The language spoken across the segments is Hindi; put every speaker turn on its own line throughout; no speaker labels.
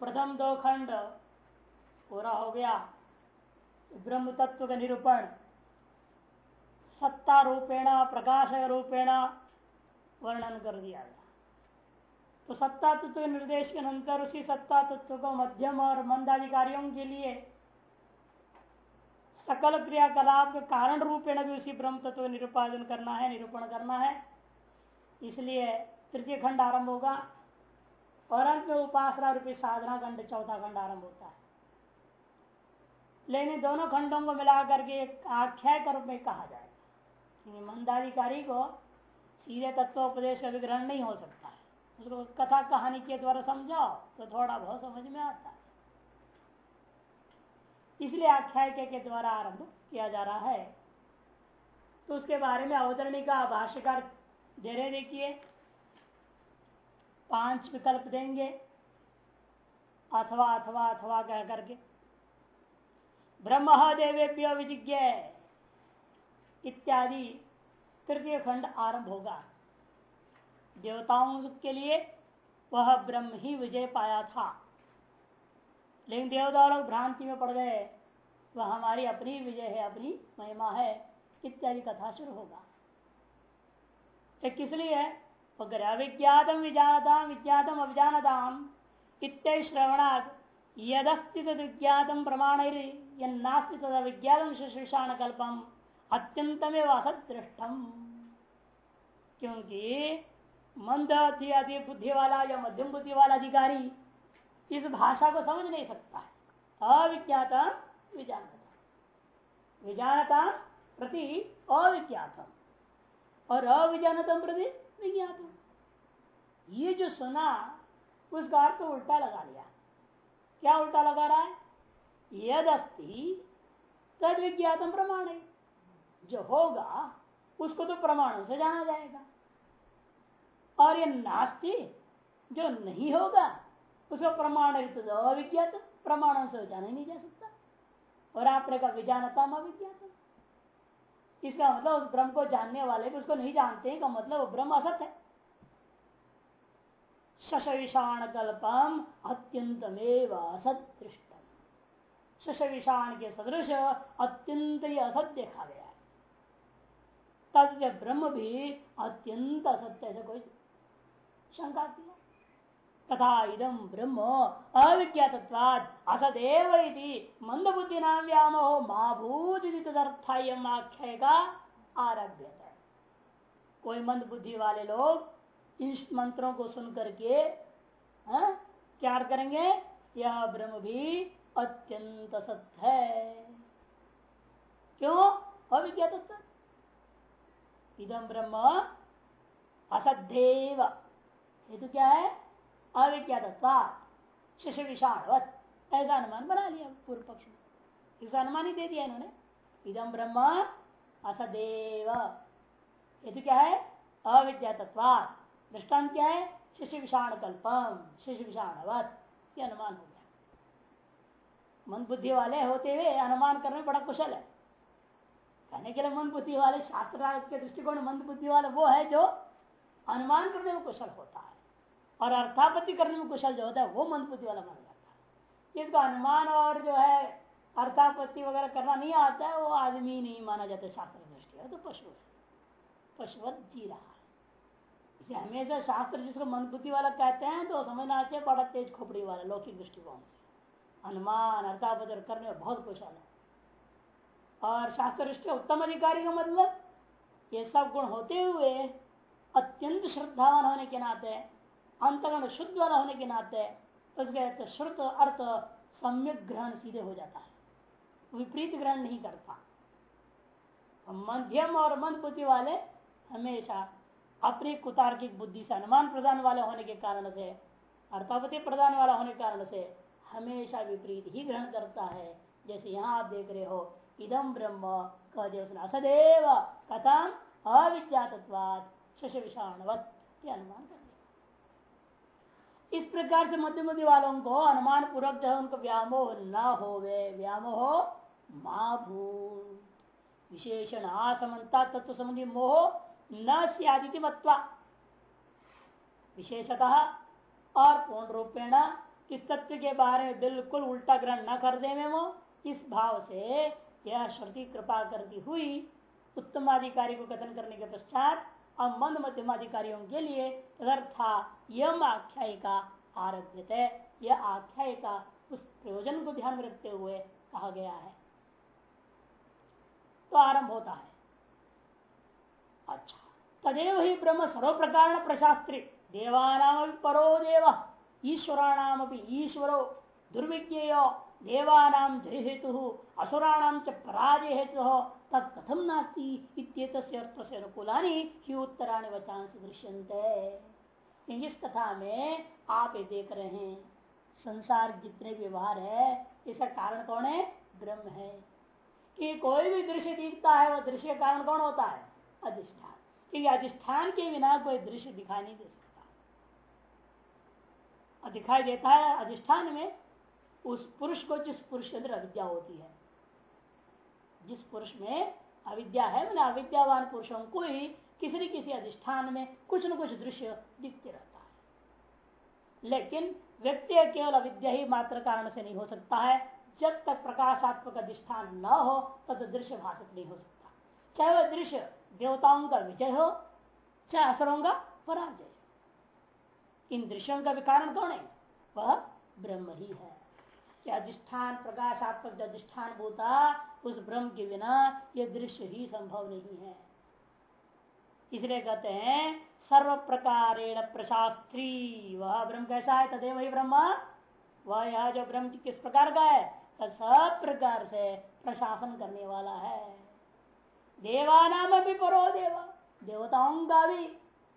प्रथम दो खंड पूरा हो गया। ब्रह्म तत्व का निरूपण। सत्ता रूपेण, प्रकाश रूपेण वर्णन कर दिया गया। तो सत्ता तत्व के निर्देश के अंतर उसी सत्ता तत्व को मध्यम और मंदाधिकारियों के लिए सकल क्रियाकलाप के कारण रूपेण भी उसी ब्रह्म तत्व निरूपादन करना है, निरूपण करना है। इसलिए तृतीय खंड आरंभ होगा। और अंत में उपासना रूपी साधना खंड चौथा खंड आरंभ होता है। लेकिन दोनों खंडों को मिला करके एक आख्याय के रूप में कहा जाएगा मंदाधिकारी को सीधे तत्वोपदेश का विग्रहण नहीं हो सकता है। उसको कथा कहानी के द्वारा समझाओ तो थोड़ा बहुत समझ में आता है। इसलिए आख्याय के द्वारा आरंभ किया जा रहा है। तो उसके बारे में अवतरणी का भाष्यकार रहे देखिए। पाँच विकल्प देंगे। अथवा अथवा अथवा कह करके। ब्रह्म देवेभ्य विजिज्ञ। इत्यादि तृतीय खंड आरंभ होगा। देवताओं के लिए वह ब्रह्म ही विजय पाया था। लेकिन देवता लोग भ्रांति में पड़ गए। वह हमारी अपनी विजय है, अपनी महिमा है, इत्यादि कथा शुरू होगा। किस लिए है? अविज्ञातम विजानता विज्ञातम अभिजानताम। इत्य श्रवणाद यदस्ति विज्ञातम प्रमाण तद शुश्रूषाण कल्पम असदृष्टम। क्योंकि मंद अति बुद्धि वाला या मध्यम बुद्धि वाला अधिकारी इस भाषा को समझ नहीं सकता है। विजानता विजानता प्रति अविज्ञातम और अविजानतम प्रति विज्ञातम ये जो सुना उसका अर्थ तो उल्टा लगा लिया। क्या उल्टा लगा रहा है? यद अस्ति तद विज्ञातम प्रमाण। है जो होगा, उसको तो प्रमाण से जाना जाएगा। और ये नास्ति, जो नहीं होगा, उसको प्रमाण अविज्ञात, प्रमाणों से जाना ही नहीं जा सकता। और आपने कहा विजानता अविज्ञात? इसका मतलब उस ब्रह्म को जानने वाले भी उसको नहीं जानते हैं, का मतलब ब्रह्म असत है। शश विषाण कल्पम अत्यंतमेव शश विषाण के सदृश अत्यंत ही असत देखा गया है। तद ब्रह्म भी अत्यंत असत्य से कोई शंका तथा इदम ब्रह्म अविज्ञातत्वाद असदेव मंद बुद्धि नाम व्यामो माभूत तदर्थायम आख्याय का आरभ्य कोई मंद बुद्धि वाले लोग इन मंत्रों को सुन करके हाँ, क्या करेंगे? यह ब्रह्म भी अत्यंत सत्य है। क्यों? अविज्ञात इदम ब्रह्म असदेव ये तो क्या है? अविज्ञात शिष्य विषाणवत ऐसा अनुमान बना लिया पूर्व पक्ष ने। इसका अनुमान ही दे दिया इन्होंने। इदम ब्रह्म असदेव। ये तो क्या है? अविद्या अविद्यातत्वाद दृष्टांत क्या है? शिष्य विषाण कल्पम शिष्य विषाणवत ये अनुमान हो गया। मन बुद्धि वाले होते हुए अनुमान करने में बड़ा कुशल है। कहने के लिए मन बुद्धि वाले शास्त्र के दृष्टिकोण मंद बुद्धि वाले वो है जो अनुमान करने में कुशल होता और अर्थापत्ति करने में कुशल जो होता है, वो मंदबुद्धि वाला माना जाता है। इसका अनुमान और जो है, अर्थापत्ति वगैरह करना नहीं आता है, वो आदमी नहीं माना जाता शास्त्र दृष्टि तो पशु पशुवत जी रहा है इसे हमेशा शास्त्र जिसको मंदबुद्धि वाला कहते हैं तो समझना चाहिए बड़ा तेज खोपड़ी वाला, लौकिक दृष्टिकोण से अनुमान, अर्थापत्ति करने में बहुत कुशल है। और शास्त्र दृष्टि उत्तम अधिकारी का मतलब ये सब गुण होते हुए अत्यंत श्रद्धावान होने के नाते अंतगण शुद्ध वाला होने के नाते उसके तो श्रुत अर्थ सम्यक ग्रहण सीधे हो जाता है। विपरीत ग्रहण नहीं करता। मध्यम और मंद बुद्धि वाले हमेशा अपनी कुतार्किक बुद्धि से अनुमान प्रदान वाले होने के कारण से अर्थापति प्रदान वाला होने के कारण से हमेशा विपरीत ही ग्रहण करता है। जैसे यहाँ आप देख रहे हो इदम ब्रह्म कह दे उसने, असदेव कथम अविज्ञातत्वाद शश विषाणवत अनुमान कर इस प्रकार से मध्य मध्य वालों को अनुमान पूर्वक जो है उनको व्यामोह न हो वे व्यामोह विशेषण असमता तत्व संबंधी मोह न सियादिति मत्वा विशेषतः और पूर्ण रूपेण इस तत्व के बारे में बिल्कुल उल्टा ग्रहण न कर दे में वो इस भाव से यह श्रुति कृपा करती हुई उत्तम उत्तमाधिकारी को कथन करने के पश्चात अब मंद मध्यमाधिकारियों के लिए तदर्था यम आख्यायिका आरभ्य है यह आख्यायिका उस प्रयोजन को ध्यान में रखते हुए कहा गया है। तो आरंभ होता है। अच्छा तदेव ही ब्रह्म सर्व प्रकार प्रशास्त्री। देवानाम परो देव ईश्वराणाम ईश्वरो। दुर्विज्ञेय देवानाम जय हेतु असुराणाम च पराजय हेतु तत्कथम नास्ती अर्थ से अनुकूलानी ही उत्तराणी वचांस दृश्यंते इस कथा में आप ये देख रहे हैं। संसार जितने व्यवहार है, इसका कारण कौन है? ब्रह्म है। कि कोई भी दृश्य दिखता है, वह दृश्य का कारण कौन होता है? अधिष्ठान। क्योंकि अधिष्ठान के बिना कोई दृश्य दिखाई नहीं दे सकता। दिखाई देता है अधिष्ठान में, उस पुरुष को जिस पुरुष के अंदर अविद्या होती है जिस पुरुष में अविद्या है, मैंने अविद्यावान पुरुषों को ही किसी न किसी अधिष्ठान में कुछ न कुछ दृश्य दिखते रहता है। लेकिन व्यक्ति केवल अविद्या ही मात्र कारण से नहीं हो सकता है। जब तक प्रकाशात्मक अधिष्ठान न हो, तब तो दृश्य भाषित नहीं हो सकता। चाहे वह दृश्य देवताओं का विजय हो, चाहे असरों का पराजय इन दृश्यों का भी कारण कौन है? वह ब्रह्म ही है। कि अधिष्ठान प्रकाशात्मक अधिष्ठान होता उस ब्रह्म के बिना यह दृश्य ही संभव नहीं है। इसलिए कहते हैं सर्व प्रकार प्रशास्त्री, वह ब्रह्म कैसा है? तदेव ही ब्रह्म। वह यह जो ब्रह्म किस प्रकार का है? सब प्रकार से प्रशासन करने वाला है। देवानाम भी परो देवा, देवताओं का भी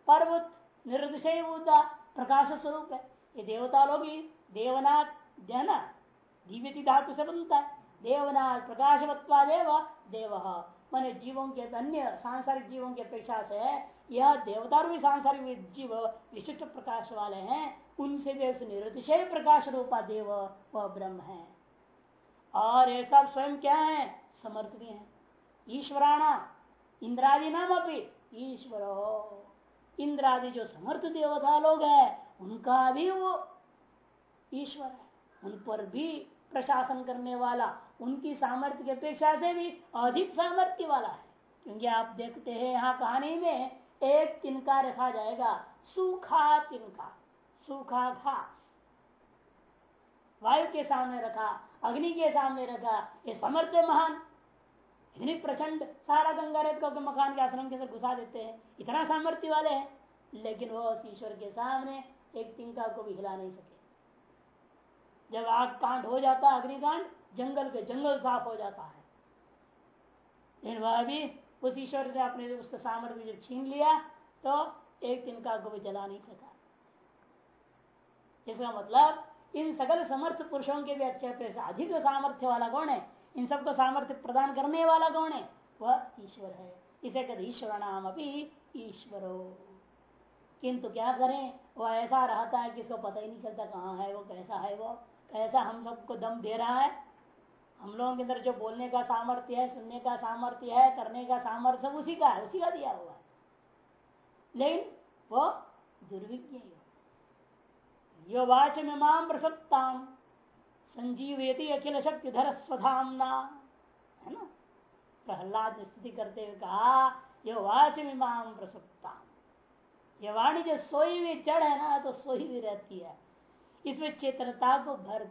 पर्वत निर्दय प्रकाश स्वरूप है। ये देवता लोग ही देवनाथ जैना जीवित धातु से बनता है। देवना प्रकाशवत्वा देव देव। मैंने जीवों के अन्य सांसारिक जीवों की अपेक्षा से यह देवता भी सांसारिक जीव विशिष्ट प्रकाश वाले हैं। उनसे भी निरतिशय प्रकाश रूपा देव, वह ब्रह्म है। और ये सब स्वयं क्या है? समर्थ भी है। ईश्वराणा, इंद्रादि नाम अपनी ईश्वर। इंद्रादि जो समर्थ देवता लोग हैं, उनका भी वो ईश्वर है। उन पर भी प्रशासन करने वाला, उनकी सामर्थ्य की अपेक्षा से भी अधिक सामर्थ्य वाला है। क्योंकि आप देखते हैं यहाँ कहानी में, एक तिनका रखा जाएगा, सूखा तिनका, सूखा घास। वायु के सामने रखा, अग्नि के सामने रखा, ये समर्थ महान। इतनी प्रचंड, सारा गंगा रेत को मकान के आश्रम के घुसा देते हैं। इतना सामर्थ्य वाले हैं, लेकिन वो ईश्वर के सामने एक तिनका को भी हिला नहीं सके। जब आग कांड हो जाता है, अग्निकांड, जंगल के जंगल साफ़ हो जाता है। लेकिन वह भी उस ईश्वर ने अपने उसका सामर्थ्य जब छीन लिया तो एक तिनका को भी जला नहीं सका। इसका मतलब इन सकल समर्थ पुरुषों के भी अच्छे अधिक सामर्थ्य वाला कौन है? इन सबको सामर्थ्य प्रदान करने वाला कौन है? वह ईश्वर है। इसे कहते ईश्वर नाम अभी ईश्वरो। किंतु क्या करें? वह ऐसा रहता है कि इसको पता ही नहीं चलता कहाँ है वो, कैसा है वो। कैसा हम सबको दम दे रहा है। हम लोगों के अंदर जो बोलने का सामर्थ्य है, सुनने का सामर्थ्य है, करने का सामर्थ्य सब उसी का है, उसी का दिया हुआ है। लेकिन वो दुर्विज्ञ यो वाच में माम प्रसप्ताम संजीवेति अखिल शक्ति धर स्वधामना। है ना? प्रहलाद ने करते हुए कहा यो वाच में माम प्रसप्ताम ये वाणी जो सोई हुई जड़ है ना तो सोई हुई रहती है। इसमें चेतनता को भर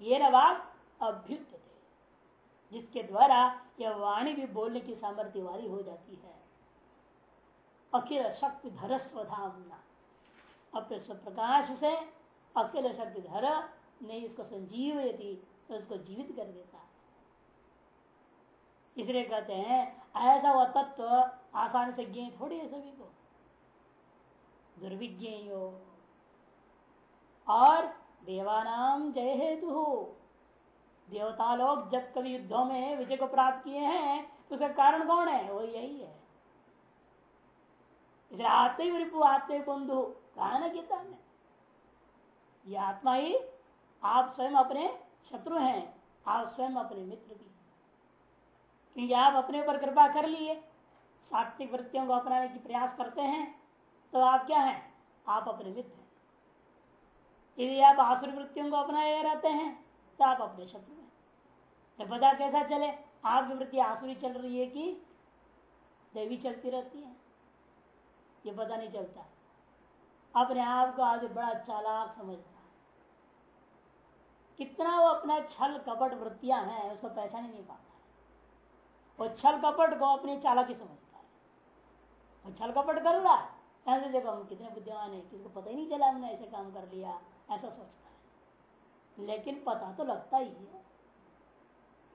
ये नवाब अभ्युत थे, जिसके द्वारा यह वाणी भी बोलने की सामर्थ्य वाली हो जाती है। अखिल शक्ति धर स्वधामना अपने स्वप्रकाश से अखिल शक्ति धर ने इसको संजीव यदि तो उसको जीवित कर देता। है इसलिए कहते हैं, ऐसा वह तत्व आसानी से ज्ञ थोड़ी है सभी को। दुर्विज्ञ और देवानाम जय हेतु। देवता लोग जब कभी युद्धों में विजय को प्राप्त किए हैं तो उसका कारण कौन है? वो यही है। इसलिए आते रिपु आते बंधु कहा ना गीता में? ये आत्मा ही आप स्वयं अपने शत्रु हैं, आप स्वयं अपने मित्र भी क्योंकि आप अपने ऊपर कृपा कर लिए, सात्विक वृत्तियों को अपनाने की प्रयास करते हैं तो आप क्या हैं? आप अपने मित्र यदि आप आसुर वृत्तियों को अपनाए रहते हैं तो आप अपने शत्रु हैं। तो पता कैसा चले आपकी वृत्ति आसुरी चल रही है कि देवी चलती रहती है? ये पता नहीं चलता। अपने आप को आगे बड़ा चालाक समझता है। कितना वो अपना छल कपट वृत्तियाँ हैं, उसको पहचान ही नहीं पाता है। वो छल कपट को अपनी चालाकी समझता है। वो छल कपट कर रहा है। ऐसे देखो, हम कितने बुद्धिमान है किसको पता ही नहीं चला हमने ऐसे काम कर लिया। ऐसा सोचता है। लेकिन पता तो लगता ही है।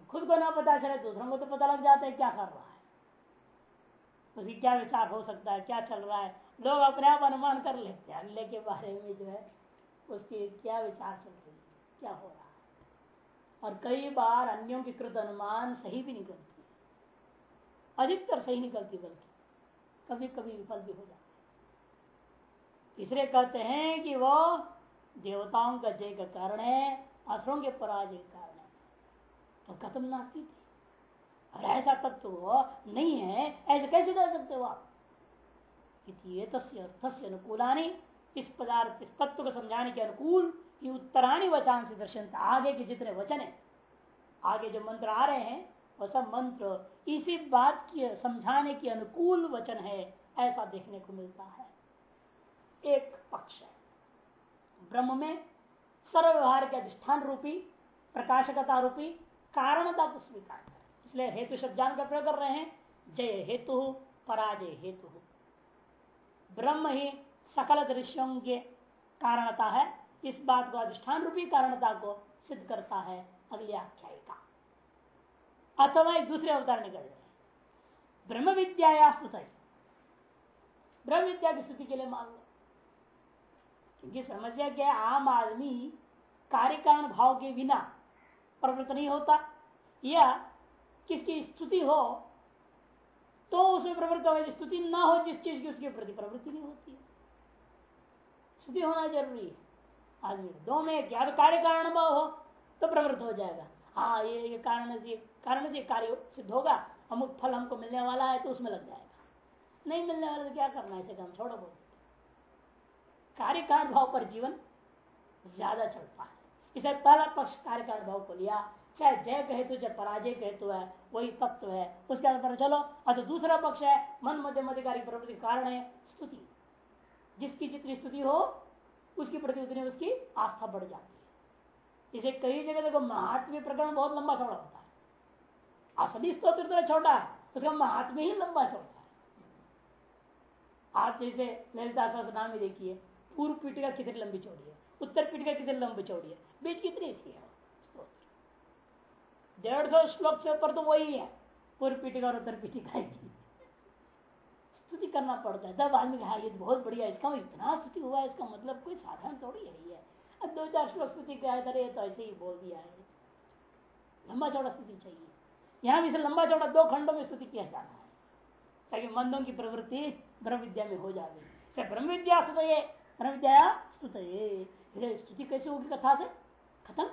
खुद को ना पता चले, दूसरों को तो पता लग जाता है क्या कर रहा है। उसकी क्या विचार हो सकता है, क्या चल रहा है। लोग अपने आप अनुमान कर लेते हैं, अगले के बारे में जो है, उसकी क्या विचार चल रही है, क्या हो रहा है। और कई बार अन्यों की कृत अनुमान सही भी निकलती है। अधिकतर सही निकलती बल्कि कभी कभी विफल भी हो जाती तीसरे कहते हैं कि वो देवताओं का जय का कारण है, असुरों के पराजय का कारण है। तो कथम नास्ती थी। और ऐसा तत्व तो नहीं है, ऐसे कैसे कर सकते हो आप? अनुकूलानी, इस पदार्थ, इस तत्व को समझाने के अनुकूल ये उत्तराणी वचान से दर्शन आगे के जितने वचन है, आगे जो मंत्र आ रहे हैं वह सब मंत्र इसी बात की समझाने के अनुकूल वचन है, ऐसा देखने को मिलता है। एक पक्ष है। ब्रह्म में सर्व व्यवहार के अधिष्ठान रूपी, प्रकाशकता रूपी, कारणता को स्वीकार कर। इसलिए हेतु शब्दान का प्रयोग कर रहे हैं, जय हेतु पराजय हेतु ब्रह्म ही सकल दृश्यों के कारणता है, इस बात को अधिष्ठान रूपी कारणता को सिद्ध करता है अगली आख्यायिका अथवा एक दूसरे अवतार निकल रहे ब्रह्म विद्या स्तुत? ब्रह्म विद्या की स्तुति के लिए मान लो। क्योंकि समस्या क्या है आम आदमी कार्य कारण भाव के बिना प्रवृत्त नहीं होता। या किसकी स्तुति हो तो उसमें प्रवृत्त हो स्तुति ना हो जिस चीज़ की उसके प्रति प्रवृत्ति नहीं होती। स्तुति होना ज़रूरी है। आदमी दो में क्या कार्य कारण भाव हो तो प्रवृत्त हो जाएगा। हाँ ये, ये कारण से कारण से कार्य सिद्ध होगा अमुक फल हमको मिलने वाला है तो उसमें लग जाएगा। नहीं मिलने वाला तो क्या करना है इसे काम छोड़ो बोल कार्य कारण भाव पर जीवन ज़्यादा चलता है। इसे पहला पक्ष कार्य कारण भाव को लिया, चाहे जय कहे तो चाहे पराजय कहे तो है, वही तत्व है। उसके अंदर चलो, और तो दूसरा पक्ष है, मन मध्य मध्यकारी प्रवृत्ति कारण है, स्तुति। जिसकी जितनी स्तुति हो, उसकी प्रति उतनी उसकी आस्था बढ़ जाती है। इसे कई जगह देखो, महात्म्य प्रकरण बहुत लंबा चौड़ा होता है। असली स्त्रोत्र तो छोटा है, उसका महात्म्य ही लंबा चौड़ा है। आप जैसे ललिता नाम ही देखिए। पूर्व पीठिका कितनी लंबी चौड़ी है? उत्तर पीठिका कितनी लंबी चौड़ी है? बीच कितनी इसकी है। डेढ़ सौ श्लोक से ऊपर तो वही है। पूर्व पीठिका और उत्तर पीठिका की स्तुति करना पड़ता है। तब आदमी हाँ ये तो बहुत बढ़िया इसका इतना स्तुति हुआ इसका मतलब कोई साधारण थोड़ी है अब दो चार श्लोक स्तुति क्या है तो ऐसे ही बोल दिया है। लंबा चौड़ा स्तुति चाहिए। यहाँ भी से लंबा चौड़ा दो खंडों में स्तुति किया जाना है। ताकि मंदों की प्रवृत्ति ब्रह्म विद्या में हो जाए ब्रह्म विद्या स्तुत विद्या स्तुत कैसे होगी कथा से? खत्म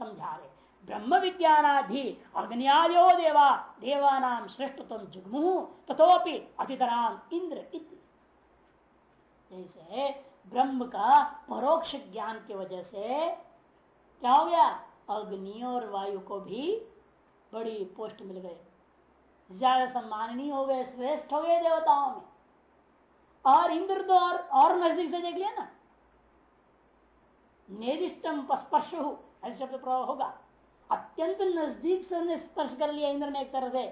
समझा रहे ब्रह्म विज्ञानाधि अग्नियादो देवा। श्रेष्ठ तुम जुगमु। तथोपि अतितराम इंद्र जैसे ब्रह्म का परोक्ष ज्ञान की वजह से क्या हो गया? अग्नि और वायु को भी बड़ी पोस्ट मिल गए। ज़्यादा सम्माननीय हो गए, श्रेष्ठ हो गए देवताओं में। और इंद्र तो और, और नज़दीक से देख लिया ना। निर्दिष्टम स्पर्श हो ऐसे शब्द प्रभाव होगा। अत्यंत नज़दीक से उन्हें स्पर्श कर लिया इंद्र ने एक तरह से।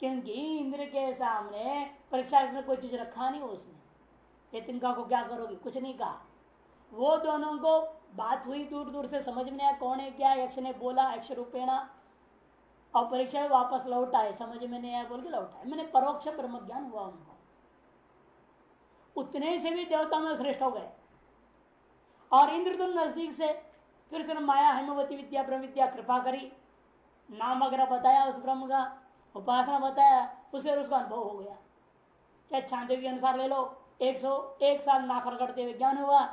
क्योंकि इंद्र के सामने परीक्षा में कोई चीज़ रखा नहीं उसने। ये तिनका को क्या करोगे? कुछ नहीं कहा। वो दोनों को बात हुई दूर दूर से समझ में आया कौन है क्या यक्ष ने बोला यक्ष रूपेणा। और परीक्षा वापस लौटा है समझ में नहीं आया बोल के लौटा है मैंने परोक्ष ब्रह्म ज्ञान हुआ उनको। उतने से भी देवता में श्रेष्ठ हो गए। और इंद्र तो नज़दीक से फिर से माया हेमवती विद्या, ब्रह्म विद्या कृपा करी। नाम वगैरह बताया उस ब्रह्म का, उपासना बताया, उसे उसका अनुभव हो गया। चाहे छांदे के अनुसार ले लो, एक सौ, एक साल नाखर करते हुए ज्ञान हुआ,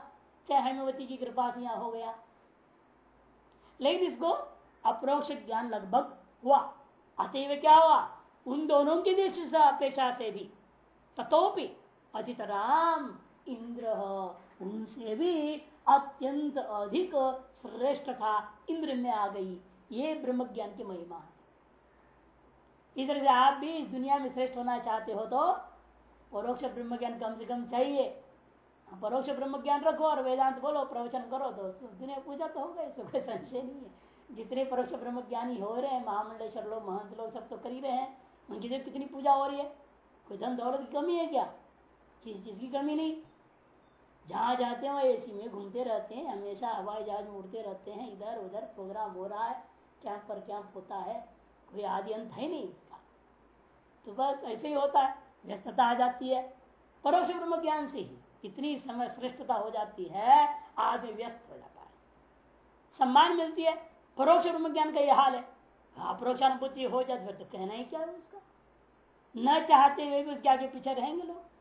चाहे हेमवती की कृपा से हो गया। लेकिन इसको अप्रोक्ष ज्ञान लगभग हुआ। अतएव क्या हुआ? उन दोनों की देश अपेक्षा से भी। तथोपि अधितराम इंद्र उनसे भी अत्यंत अधिक श्रेष्ठ था। इंद्र में आ गई। ये ब्रह्म ज्ञान की महिमा है। इधर से आप भी इस दुनिया में श्रेष्ठ होना चाहते हो तो परोक्ष ब्रह्म ज्ञान कम से कम चाहिए। परोक्ष ब्रह्म ज्ञान रखो और वेदांत बोलो, प्रवचन करो तो दुनिया पूजा तो होगा इसमें कोई संशय नहीं है। जितने परोक्ष ब्रह्म ज्ञानी हो रहे हैं, महामंडलेश्वर लोग, महंत लोग सब तो कर ही। रहे हैं उनकी तो कितनी पूजा हो रही है? कोई धन दौलत की कमी है क्या? किसी चीज़ की कमी नहीं। जहाँ जाते हैं एसी में घूमते रहते हैं, हमेशा हवाई जहाज़ में उड़ते रहते हैं, इधर उधर प्रोग्राम हो रहा है कैंप पर कैंप होता है, कोई आदि अंत है नहीं इसका। तो बस ऐसे ही होता है, व्यस्तता आ जाती है। परोक्ष ब्रह्म ज्ञान से ही इतनी समय श्रेष्ठता हो जाती है, आदमी व्यस्त हो जाता है। सम्मान मिलती है, परोक्ष ब्रह्म ज्ञान का यह हाल है। अपरोक्षानुभूति हो जाती फिर तो कहना ही क्या है उसका? न चाहते हुए भी उसके आगे पीछे रहेंगे लोग।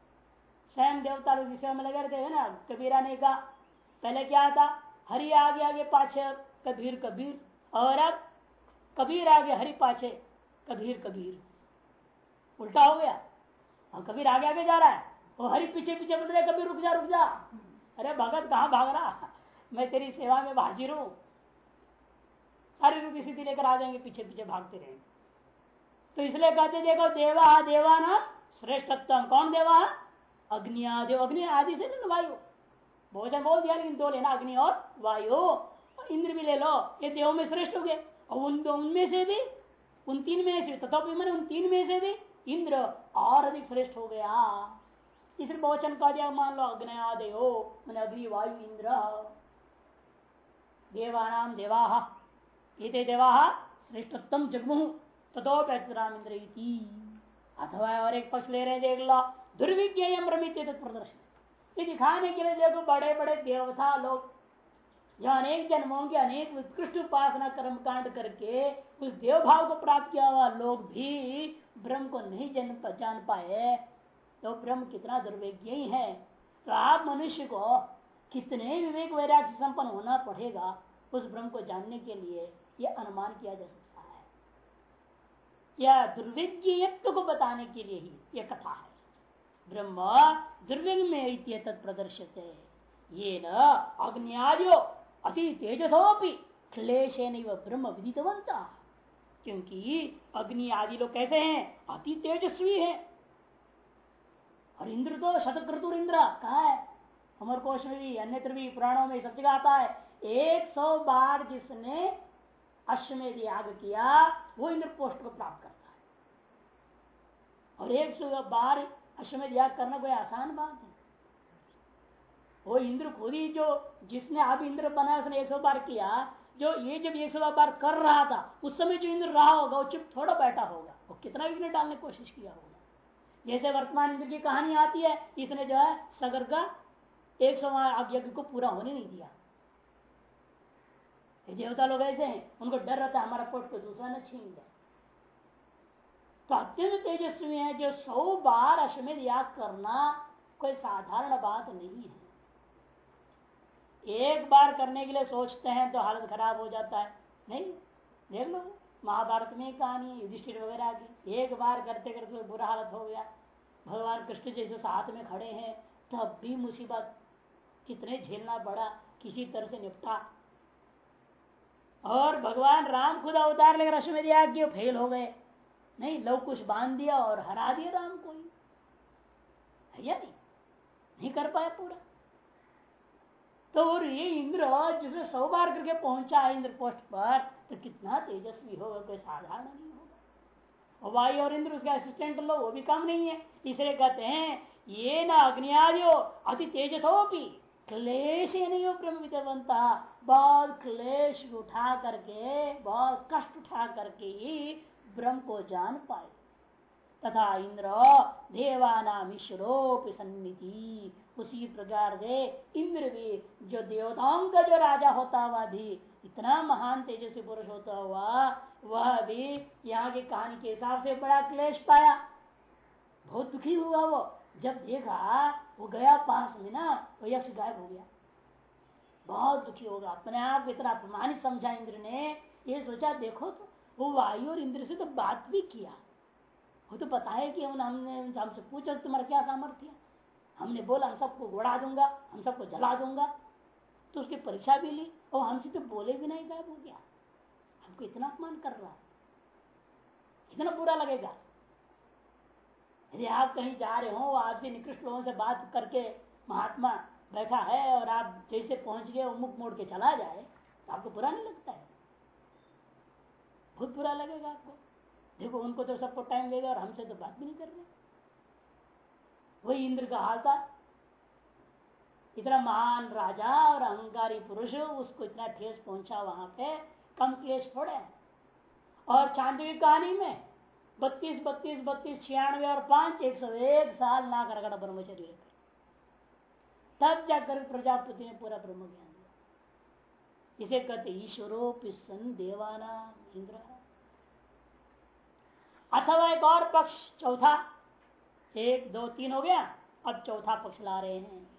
स्वयं देवता लोग सेवा में लगे रहते हैं ना, कबीरा ने कहा, पहले क्या था? हरि आगे आगे पाछे, कबीर कबीर। और अब कबीर आगे हरि पाछे, कबीर कबीर। उल्टा हो गया। और कबीर आगे आगे जा रहा है। वो हरि पीछे पीछे बोल रहे कबीर रुक जा रुक जा। अरे भगत, कहाँ भाग रहा? मैं तेरी सेवा में हाजिर हूँ। सारी रूप स्थिति लेकर आ जाएँगे, पीछे पीछे भागते रहेंगे। तो इसलिए कहते, देखो, देवा देवा ना श्रेष्ठत्व। कौन देवा? अग्नि आदि अग्नि आदि से ना वायु। भोजन बोल दिया, लेकिन दो लेना अग्नि और वायु। इंद्र भी ले लो, ये देव में श्रेष्ठ हो गए। और उन उनमें से भी, उन तीन में से, तथा मैंने उन तीन में से भी इंद्र और अधिक श्रेष्ठ हो गया। इसलिए बहुवचन कह दिया, मान लो अग्नि आदयो मैंने अग्नि, वायु, इंद्र। देवानाम देवा ये देवा श्रेष्ठोत्तम जगमु तथोपराम इंद्र अथवा और एक पक्ष ले रहे देख लो। दुर्विज्ञ प्रदर्शन। ये दिखाने के लिए देखो, बड़े बड़े देवता लोग, जो अनेक जन्मों के अनेक उत्कृष्ट उपासना कर्म कांड करके उस देव भाव को प्राप्त किया हुआ लोग भी ब्रह्म को नहीं जन जान पाए। तो ब्रह्म कितना दुर्विज्ञ है तो आप मनुष्य को कितने विवेक वैराग से संपन्न होना पड़ेगा, उस ब्रह्म को जानने के लिए यह अनुमान किया जा सकता है। यह दुर्विज्ञत्व को बताने के लिए ही यह कथा है। ब्रह्म दुर्विघ्न में प्रदर्शित। ये न अग्नियादियो अति तेजसोपी क्लेश ब्रह्म विदितवंता क्योंकि अग्नि आदि लोग कैसे हैं? अति तेजस्वी है। और इंद्र तो शतक्रतुर इंद्र, कहा है? अमर कोश में भी, अन्यत्र भी, पुराणों में सब जगह आता है। एक सौ बार जिसने अश्वमेध याग किया, वो इंद्र पोस्ट को प्राप्त करता है। और एक सौ बार अश्वमेध याग करना कोई आसान बात है। वो इंद्र खुद ही जो, जिसने अब इंद्र बनाया, उसने एक सौ बार किया, जो ये जब एक सौ बार कर रहा था, उस समय जो इंद्र रहा होगा, वो चुप थोड़ा बैठा होगा। वो कितना विघ्न डालने की कोशिश किया होगा। जैसे वर्तमान इंद्र की कहानी आती है, इसने जो है, सगर का एक सौ यज्ञ को पूरा होने नहीं दिया। देवता लोग ऐसे हैं, उनको डर रहता है, हमारा पोट को दूसरा न छीन जाए तो अत्यंत तेजस्वी है जो सौ बार अश्वमेध याग करना कोई साधारण बात नहीं है। एक बार करने के लिए सोचते हैं तो हालत खराब हो जाता है। नहीं, देख लो, महाभारत में कहानी युधिष्ठिर वगैरह की। एक बार करते करते तो बुरा हालत हो गया। भगवान कृष्ण जैसे साथ में खड़े हैं, तब भी मुसीबत कितने झेलना पड़ा, किसी तरह से निपटा। और भगवान राम खुद अवतार लेकर अश्वमेध याग फेल हो गए। नहीं, लव कुछ बाँध दिया और हरा दिया राम को ही। है या नहीं? नहीं कर पाया पूरा। तो और ये इंद्र, जिसने सौ बार करके पहुँचा है इंद्र पोस्ट पर तो कितना तेजस्वी होगा, कोई साधारण नहीं होगा। और वायु और इंद्र उसके असिस्टेंट लो, वो भी कम नहीं है। इसलिए कहते हैं, ये ना अग्नि अग्नियादियो, अति तेजसो भी क्लेश ही नहीं हो ब्रह्म बनता। बहुत क्लेश उठा करके, बहुत कष्ट उठा करके ही ब्रह्म को जान पाए। तथा इंद्र देवानाम ईश्वरोपि उसी प्रकार से इंद्र भी, जो देवताओं का जो राजा होता हुआ भी, इतना महान तेजस्वी पुरुष होता हुआ, वह भी यहाँ की कहानी के हिसाब से बड़ा क्लेश पाया। बहुत दुखी हुआ वो। जब देखा, वो गया पास में ना वो यक्ष गायब हो गया। बहुत दुखी होगा। अपने आप इतना अपमानित समझा इंद्र ने। ये सोचा, देखो तो। वो वायु और इंद्र से तो बात भी किया। वो तो है कि हमने हमसे पूछा तुम्हारा क्या सामर्थ्य हमने बोला, हम सबको उड़ा दूँगा, हम सबको जला दूँगा। तो उसकी परीक्षा भी ली, और हमसे तो बोले भी नहीं, गायब हो गया। हमको इतना अपमान कर रहा कितना बुरा लगेगा। यदि आप कहीं जा रहे हो आपसे निकृष्ट लोगों से बात करके महात्मा बैठा है, और आप जैसे पहुँच गए मुख मोड़ के चला जाए तो आपको बुरा नहीं लगता है? बहुत बुरा लगेगा आपको। देखो, उनको तो सबको टाइम देगा और हमसे तो बात भी नहीं कर रहे। वही इंद्र का हाल था। इतना महान राजा और अहंकारी पुरुष, उसको इतना ठेस पहुँचा वहाँ पे। कम क्लेश थोड़े और चांदी की कहानी में बत्तीस बत्तीस बत्तीस, छियानवे और पाँच, एक सौ एक साल ना कर ब्रह्मचर्य तब जाकर प्रजापति ने पूरा ब्रह्म ज्ञान इसे कहते ईश्वरोपि सन देवाना इंद्र। अथवा एक और पक्ष, चौथा, एक, दो, तीन हो गया, अब चौथा पक्ष ला रहे हैं।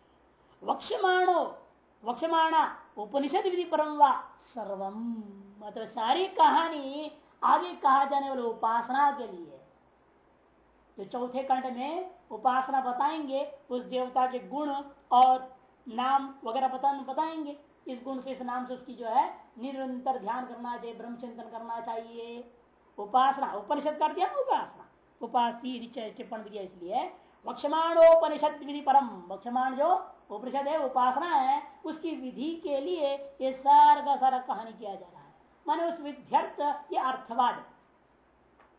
वक्षमाणो, वक्षमाणा, उपनिषद विधि परम सर्वम मतलब सारी कहानी आगे कहा जाने वाले उपासना के लिए। जो चौथे कंठ में उपासना बताएँगे, उस देवता के गुण और नाम वगैरह बता बताएँगे। इस गुण से, इस नाम से उसकी जो है, निरंतर ध्यान करना चाहिए, ब्रह्म चिंतन करना चाहिए। उपासना, उपनिषद कर दिया उपासना। उपास टिप्पण दिया इसलिए, वक्षमाणोपनिषद विधि परम। वक्षमाण जो उपनिषद है, उपासना है, उसकी विधि के लिए ये सारा का सारा कहानी किया जा रहा है। माने उस विध्यर्थ, ये अर्थवाद।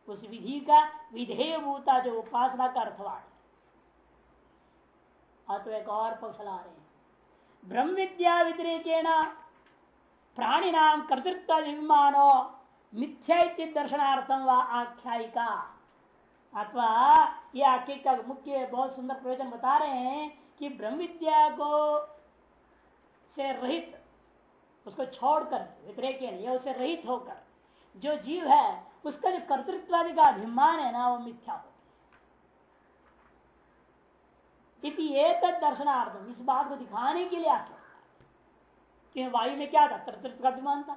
उस विधि का विधेय भूता जो उपासना का अर्थवाद अतो एक और पक्ष ला रहे हैं। ब्रह्म विद्या व्यतिरेकेण प्राणी नाम कर्तृत्व विमानो मिथ्या दर्शनार्थम व आख्यायिका। अथवा ये आख्या का मुख्य बहुत सुंदर प्रयोजन बता रहे हैं कि ब्रह्म विद्या को से रहित, उसको छोड़कर, व्यतिरेक उसे रहित होकर, जो जीव है, उसका जो कर्तृत्वादि का अभिमान है ना, वो मिथ्या होता है दर्शनार्थम, इस बात को दिखाने के लिए आख्या कि वायु में क्या था? कर्तृत्व का अभिमान था।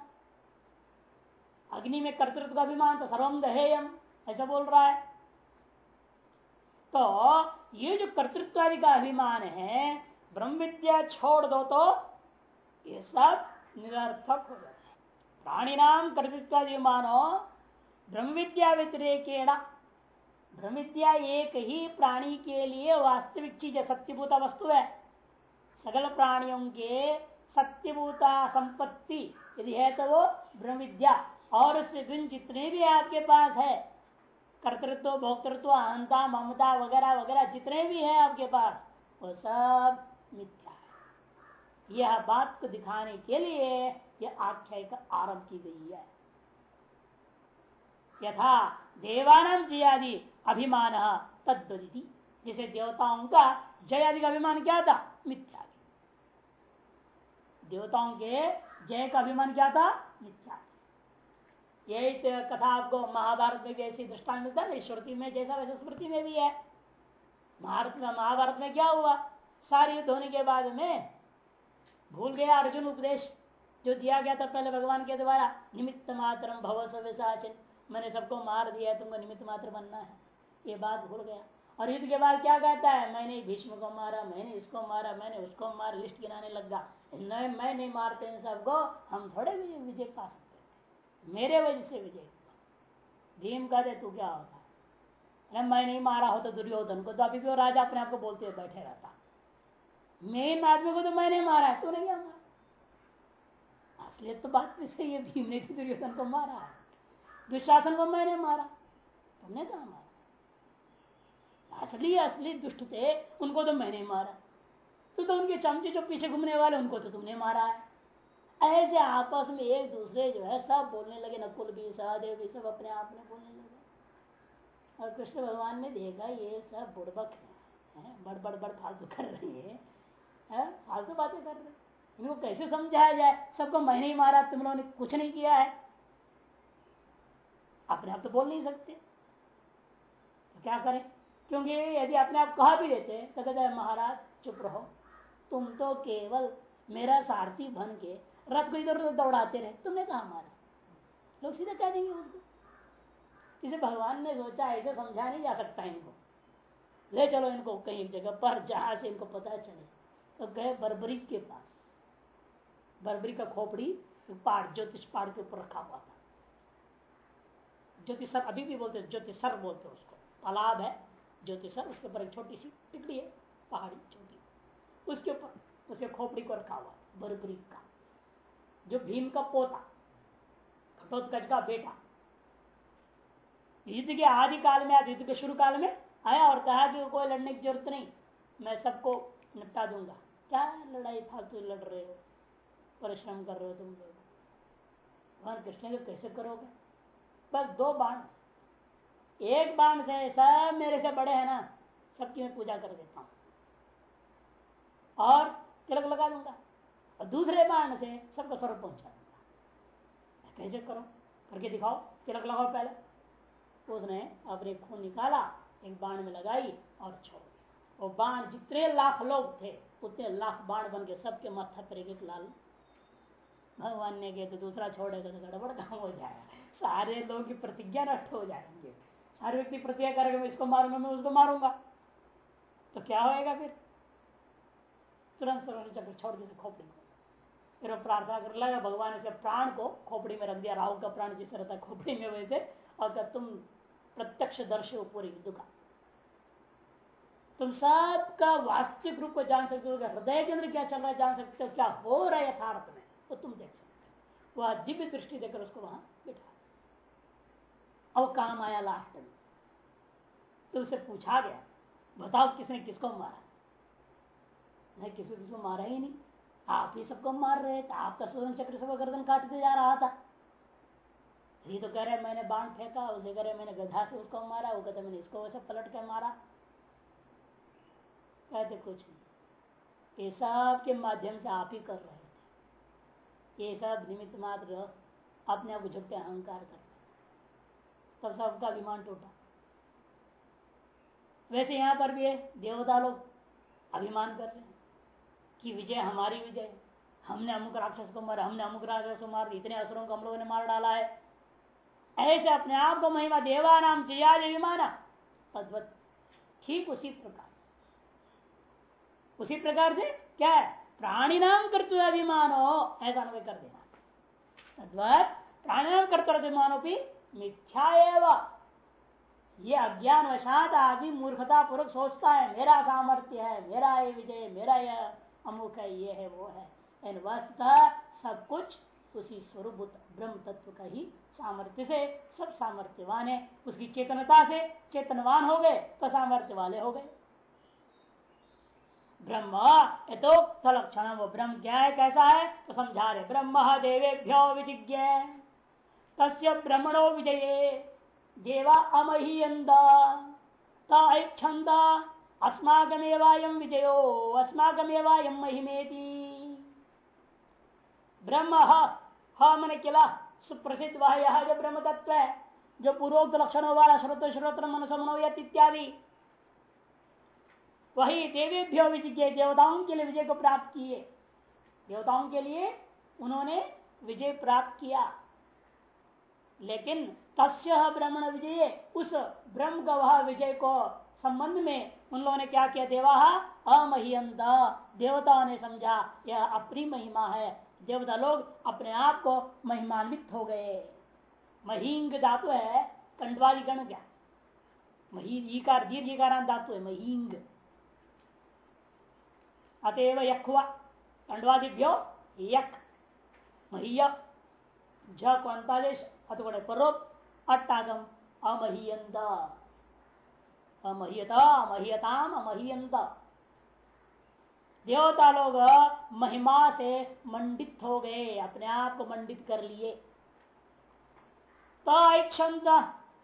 अग्नि में कर्तृत्व का अभिमान था सर्वम दहेयम ऐसा बोल रहा है। तो ये जो कर्तृत्व का अभिमान है, ब्रह्म विद्या छोड़ दो तो ये सब निरर्थक हो जाता है। प्राणी नाम कर्तृत्व मानो ब्रह्म विद्या व्यतिरेकेण ब्रह्म विद्या एक ही प्राणी के लिए वास्तविक चीज़ है, सत्यभूता वस्तु है। सकल प्राणियों के सत्यभूता संपत्ति यदि है तो वो ब्रह्म विद्या और उससे भिन्न जितने भी आपके पास है, कर्तृत्व, भोक्तृत्व, अहंता, ममता वगैरह वगैरह जितने भी है आपके पास, वो सब मिथ्या है। यह बात को दिखाने के लिए यह आख्याय का आरंभ की गई है। यथा देवानंद जयादि अभिमान तद्वती जिसे देवताओं का जयादि का अभिमान क्या था? मिथ्या। देवताओं के जय का अभिमान क्या था? मिथ्या। यही तो कथा आपको महाभारत में भी ऐसी दृष्टान मिलता है स्मृति में जैसा वैसे स्मृति में भी है। भारत में, महाभारत में क्या हुआ? सारी युद्ध होने के बाद में भूल गया अर्जुन उपदेश, जो दिया गया था पहले भगवान के द्वारा, निमित्त मातरम भव सव्यसाचन मैंने सबको मार दिया, तुमको निमित्त मात्र बनना है। ये बात भूल गया। और युद्ध के बाद क्या कहता है? मैंने भीष्म को मारा, मैंने इसको मारा, मैंने उसको मारा, लिस्ट गिनाने लग गया। नहीं मैं नहीं मारते हैं सबको, हम थोड़े विजय पा सकते मेरे वजह से विजय भीम कहते, तू क्या होता? है मैं नहीं मारा, हो तो दुर्योधन को तो अभी भी वो राजा अपने आप को बोलते हुए बैठे रहता। मेन आदमी को तो मैंने मारा है, तूने क्या मारा? असलियत तो बात भी सही है, भीम ने तो दुर्योधन को मारा है। दुशासन को मैंने मारा। तुमने कहा मारा? असली असली दुष्ट थे उनको तो मैंने मारा। तो, तो उनके चमचे जो पीछे घूमने वाले उनको तो तुमने मारा है। ऐसे आपस में एक दूसरे जो है सब बोलने लगे नकुल भी सहदेव भी सब अपने आप में बोलने लगे। और कृष्ण भगवान ने देखा ये सब बुड़बक है, है बड़ बड़ बड़ फालतू कर रहे हैं फालतू बातें कर रहे इनको कैसे समझाया जाए? सबको मैंने ही मारा तुम लोगों ने कुछ नहीं किया है। अपने आप तो बोल नहीं सकते। तो क्या करें? क्योंकि यदि अपने आप कहा भी देते तो कहते महाराज, चुप रहो। तुम तो केवल मेरा सारथी बन के रथ को इधर उधर दौड़ाते रहे। तुमने कहा मारा? लोग सीधे कह देंगे उसको। किसी भगवान ने सोचा, ऐसे समझा नहीं जा सकता इनको। ले चलो इनको कहीं जगह पर, जहाँ से इनको पता चले। तो गए बर्बरी के पास। बर्बरी का खोपड़ी पहाड़ ज्योतिष पहाड़ के ऊपर रखा हुआ था। ज्योतिषर अभी भी बोलते ज्योतिषर बोलते उसको। तालाब है, ज्योतिषर, उसके ऊपर एक छोटी सी टिकड़ी है, पहाड़ी छोटी उसके ऊपर, उसके खोपड़ी को रखा हुआ बर्बरी का। जो भीम का पोता घटोत्कच का बेटा, युद्ध के आदि काल में, आज युद्ध के शुरू काल में आया और कहा कि कोई लड़ने की ज़रूरत नहीं, मैं सबको निपटा दूँगा। क्या लड़ाई फालतू लड़ रहे हो? परिश्रम कर रहे हो तुम लोग? भगवान कृष्ण को कैसे करोगे? बस दो बाण। एक बाण से सब मेरे से बड़े हैं ना, सबकी मैं पूजा कर देता हूँ। और तिलक लगा दूँगा। और दूसरे बाण से सबको स्वर्ग पहुँचा दूँगा। कैसे करो? करके दिखाओ, तिलक लगाओ पहले। उसने अपने खून निकाला, एक बाण में लगाई और छोड़ दिया। वो बाण जितने लाख लोग थे, उतने लाख बाण बन के सबके माथा पर एक लाल। भगवान ने कहे तो दूसरा छोड़ेगा तो गड़बड़ काम हो जाएगा? सारे लोगों की प्रतिज्ञा नष्ट हो जाएँगे। सारे व्यक्ति प्रतिज्ञा करेगा, मैं इसको मारूँगा, मैं उसको मारूँगा। तो क्या होएगा फिर? तुरंत सरोने चक्र छोड़ दिया खोपड़ी को। फिर वो प्रार्थना कर लगा, भगवान इसके प्राण को खोपड़ी में रख दिया राहुल का प्राण जिस तरह था खोपड़ी में, वैसे। और क्या तुम प्रत्यक्ष दर्शो पूरे युद्ध का। तुम सबका वास्तविक रूप को जान सकते हो हृदय के अंदर क्या चल रहा है जान सकते हो, क्या हो रहा है यथार्थ में तो तुम देख सकते हो। वह दिव्य दृष्टि देकर उसको वहाँ अब काम आया लास्ट में तो उसे पूछा गया, बताओ किसने किसको मारा? नहीं, किसी किसको मारा ही नहीं। आप ही सबको मार रहे थे आपका सुवर्ण चक्र सबको गर्दन काटते जा रहा था। ये तो कह रहे मैंने बाण फेंका, उसे कह रहे मैंने गधा से उसको मारा, वो कहते मैंने इसको वैसे पलट के मारा। कहते कुछ नहीं। ये सब के माध्यम से आप ही कर रहे थे। ये सब निमित्त मात्र अपने आप को झुट्टे अहंकार कर तब सबका अभिमान टूटा। वैसे यहाँ पर भी है देवता लोग अभिमान कर रहे हैं कि विजय हमारी विजय। हमने अमुक राक्षस को मारा, हमने अमुक राक्षस को मार, इतने असुरों को हम लोगों ने मार डाला है। ऐसे अपने आप को महिमा, देवा नाम जया विमाना। तद्वत ठीक उसी प्रकार। उसी प्रकार से क्या है? प्राणी नाम कर्तव्य अभिमान हो ऐसा कर देना। तद्वत प्राणी नाम कर्तव्य अभिमानों भी मिथ्या ये अज्ञान वशात आदि मूर्खता पूर्वक सोचता है, मेरा सामर्थ्य है, मेरा ये विजय, मेरा यह अमुक है, ये है, वो है। इन वस्तः सब कुछ उसी स्वरूप ब्रह्म तत्व का ही सामर्थ्य से, सब सामर्थ्यवान है। उसकी चेतनता से चेतनवान हो गए तो सामर्थ्य वाले हो गए। ब्रह्म तो लक्षण वो ब्रह्म क्या है कैसा है तो समझा रहे, ब्रह्म देवे देवेभ्यो विजिज्ञ तस्य ब्रह्मणो विजये। देवा अमहीयंद तछंद अस्माकमेवायम विजयो। अस्माकमेवायम महिमेति। ब्रह्म, ह मन किला? सुप्रसिद्ध वह यह जो ब्रह्म तत्व है, जो पूर्वोक्त लक्षणों वाला श्रोत श्रोत्र मन इत्यादि। वही देवेभ्यो विजय, देवताओं के लिए विजय को प्राप्त किए। देवताओं के लिए उन्होंने विजय प्राप्त किया। लेकिन तस्य ब्रह्मण विजय, उस ब्रह्म का वह विजय को संबंध में उन लोगों ने क्या किया? देवा अमहियंत देवताओं ने समझा, यह अपनी महिमा है। देवता लोग अपने आप को महिमान्वित हो गए। महींग धातु है, कंडवाली गण क्या? मही दीर्घ धातु है, महींग। अतएव यखुआ कंडवादिभ्यो यक महीय, झ को अथवा परोप अट्टागम अमहीयंत अमहीयता अमहीयताम अमहीयंत देवता लोग महिमा से मंडित हो गए अपने आप को मंडित कर लिए तो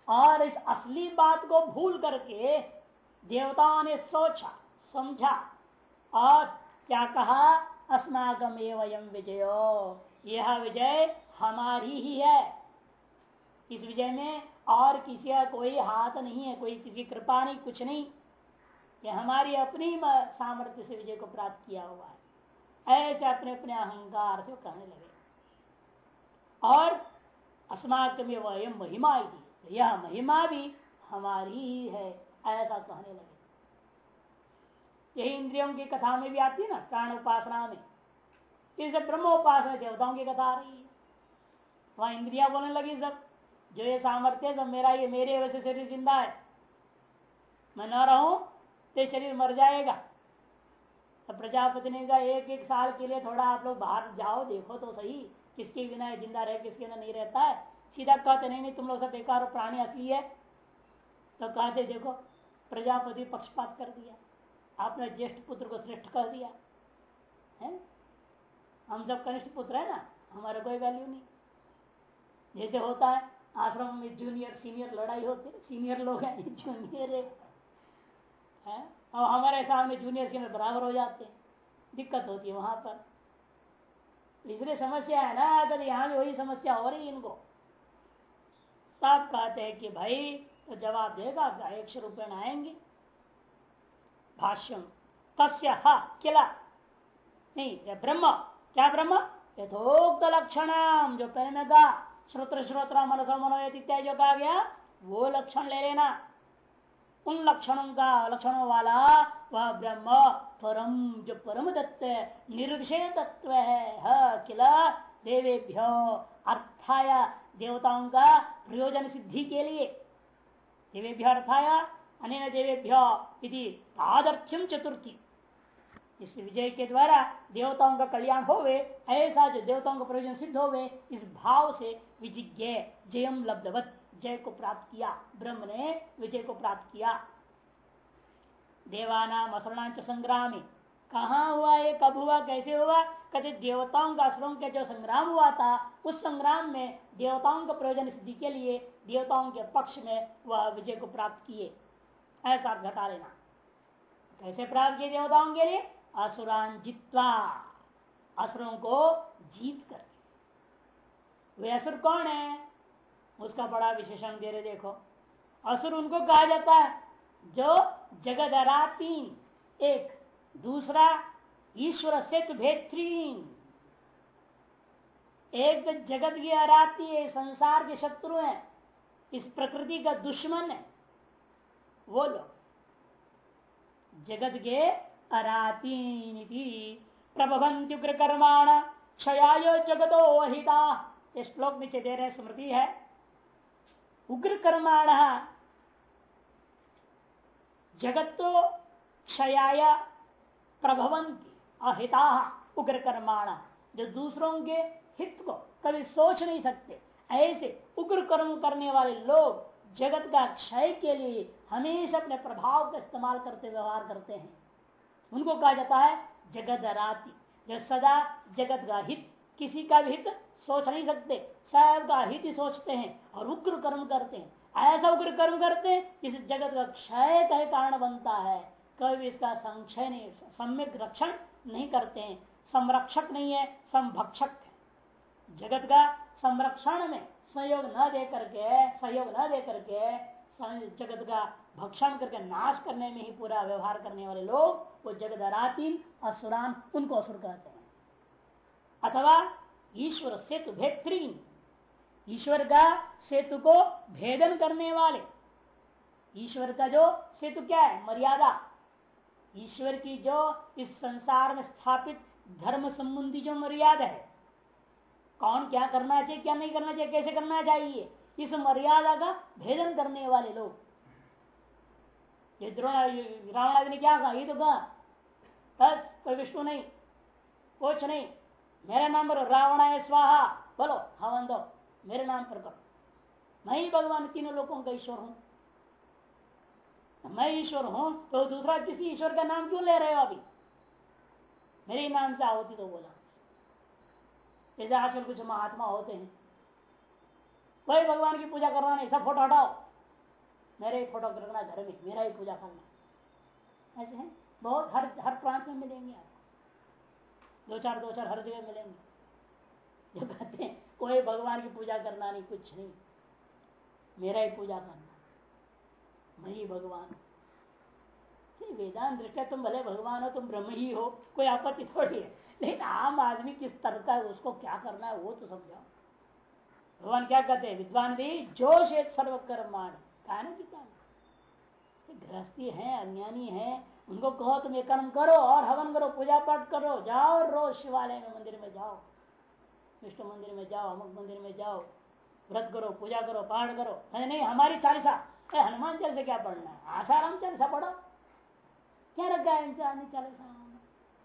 और इस असली बात को भूल करके देवताओं ने सोचा समझा और क्या कहा अस्माकम एवं विजयो यह विजय हमारी ही है इस विजय में और किसी का कोई हाथ नहीं है, कोई किसी कृपा नहीं, कुछ नहीं। ये हमारी अपनी सामर्थ्य से विजय को प्राप्त किया हुआ है। ऐसे अपने अपने अहंकार से कहने लगे। और अस्माकम वयम महिमा यह महिमा भी हमारी ही है, ऐसा कहने लगे। यही इंद्रियों की कथा में भी आती है ना प्राण उपासना में इसे ब्रह्मोपासना देवताओं की कथा आ रही है। वहाँ इंद्रिया बोलने लगी सब। जो ये सामर्थ्य सब मेरा ये मेरे वैसे शरीर ज़िंदा है। मैं न रहूँ तो शरीर मर जाएगा। तो प्रजापति ने कहा, एक एक साल के लिए थोड़ा आप लोग बाहर जाओ, देखो तो सही, किसके बिना ज़िंदा रहे, किसके बिना नहीं रहता है। सीधा कहते, नहीं नहीं, तुम लोग सब बेकार प्राणी असली है। तो कहते, देखो, प्रजापति पक्षपात कर दिया, आपने ज्येष्ठ पुत्र को श्रेष्ठ कर दिया, है? हम सब कनिष्ठ पुत्र है ना, हमारा कोई वैल्यू नहीं। जैसे होता है आश्रम में जूनियर, सीनियर लड़ाई होती है, सीनियर लोग हैं जूनियर है। और हमारे सामने जूनियर, सीनियर बराबर हो जाते हैं। दिक्कत होती है वहाँ पर। इसलिए समस्या है ना, अगर यहाँ भी वही समस्या हो रही है इनको। तब कहते हैं कि भाई तो जवाब देगा सौ रुपये आएँगे। भाष्यम, तस्य हा, किला। नहीं ब्रह्म। क्या ब्रह्म? यथोक्त लक्षण जो पहले में कहा श्रोत्र श्रोत्र मनसो मनो इत्यादि जो कहा गया वो लक्षण ले लेना। उन लक्षणों का, लक्षणों वाला वह ब्रह्म, परम जो परम तत्व निर्विषय तत्व है किला देवेभ्यो अर्थाया देवताओं का प्रयोजन सिद्धि के लिए। देवेभ्य अर्थाया अन्य देवेभ्य तादर्थ्यम चतुर्थी। इस विजय के द्वारा देवताओं का कल्याण होवे, ऐसा जो देवताओं का प्रयोजन सिद्ध होवे, इस भाव से विजिज्ञ जयम लब्धवत, जय को प्राप्त किया। ब्रह्म ने विजय को प्राप्त किया। देवानाम असरणांच संग्रामी। कहा हुआ ये? कब हुआ? कैसे हुआ? कहते देवताओं का असुरों के जो संग्राम हुआ था, उस संग्राम में देवताओं का प्रयोजन सिद्धि के लिए देवताओं के पक्ष में वह विजय को प्राप्त किए। ऐसा घटा लेना। कैसे प्राप्त किए देवताओं के लिए? असुरान जित्वा, असुरों को जीत कर। वे असुर कौन है? उसका बड़ा विशेषण दे रहे, देखो। असुर उनको कहा जाता है, जो जगदरातीन, एक दूसरा ईश्वर सेत भेत्रीन एक तो जगत की अराती है, संसार के शत्रु हैं, इस प्रकृति का दुश्मन है। वो लोग जगत के अरातीन प्रभवंत उग्र कर्माण क्षयायो जगतो अहिता। श्लोक नीचे दे रहे स्मृति है। उग्र कर्माण जगत तो क्षयाय प्रभवंती अहिता उग्र कर्माण जो दूसरों के हित को कभी सोच नहीं सकते। ऐसे उग्र कर्म करने वाले लोग जगत का क्षय के लिए हमेशा अपने प्रभाव का इस्तेमाल करते, व्यवहार करते हैं। उनको कहा जाता है जगत जो सदा जगत का हित, किसी का भी हित सोच नहीं सकते। सब का हित ही सोचते हैं और उग्र कर्म करते हैं। ऐसा उग्र कर्म करते हैं, जिस जगत का क्षय का कारण बनता है। कभी इसका संक्षय नहीं, सम्यक रक्षण नहीं करते हैं। संरक्षक नहीं है, संभक्षक है। जगत का संरक्षण में सहयोग न दे करके सहयोग न दे करके जगत का भक्षण करके नाश करने में ही पूरा व्यवहार करने वाले लोग, वो जगत अरातीन असुरान, उनको असुर कहते हैं। अथवा ईश्वर सेतु भेत्रीन, ईश्वर का सेतु को भेदन करने वाले। ईश्वर का जो सेतु क्या है? मर्यादा। ईश्वर की जो इस संसार में स्थापित धर्म संबंधी जो मर्यादा है, कौन क्या करना चाहिए, क्या नहीं करना चाहिए, कैसे करना चाहिए, इस मर्यादा का भेदन करने वाले लोग। ये रावण आदि ने क्या कहा? ये तो कहा, बस, कोई विष्णु नहीं, कुछ नहीं, मेरे नाम पर रावण है स्वाहा, बोलो हवन दो मेरे नाम पर करो। मैं ही भगवान, तीनों लोगों का ईश्वर हूँ। मैं ईश्वर हूँ तो दूसरा किसी ईश्वर का नाम क्यों ले रहे हो अभी? मेरे नाम से आहुति तो बोला। जैसे आजकल कुछ महात्मा होते हैं। कोई भगवान की पूजा करना नहीं सब फ़ोटो हटाओ। मेरे ही फ़ोटो रखना घर में, मेरा ही पूजा करना। ऐसे है? बहुत, हर हर प्रांत में मिलेंगे आपको। दो चार दो चार हर जगह मिलेंगे। जो कहते हैं, कोई भगवान की पूजा करना नहीं, कुछ नहीं। मेरा ही पूजा करना। मैं ही भगवान। वेदांत दृष्टि तुम भले भगवान हो, तुम ब्रह्म ही हो, कोई आपत्ति थोड़ी है। लेकिन आम आदमी किस तरह का है, उसको क्या करना है, वो तो समझाओ। भगवान क्या कहते हैं? विद्वान भी जोश एक सर्वकर्माण कहना कि गृहस्थी है, अज्ञानी है, उनको कहो तुम ये कर्म करो और हवन करो पूजा पाठ करो, जाओ रोज शिवालय में मंदिर में जाओ, विष्णु मंदिर में जाओ, अमुक मंदिर में जाओ, व्रत करो, पूजा करो, पाठ करो। अरे नहीं, हमारी चालीसा। अरे हनुमान चालीसा क्या पढ़ना है? आसाराम चालीसा पढ़ो। क्या रखा है इंसान चालीसा?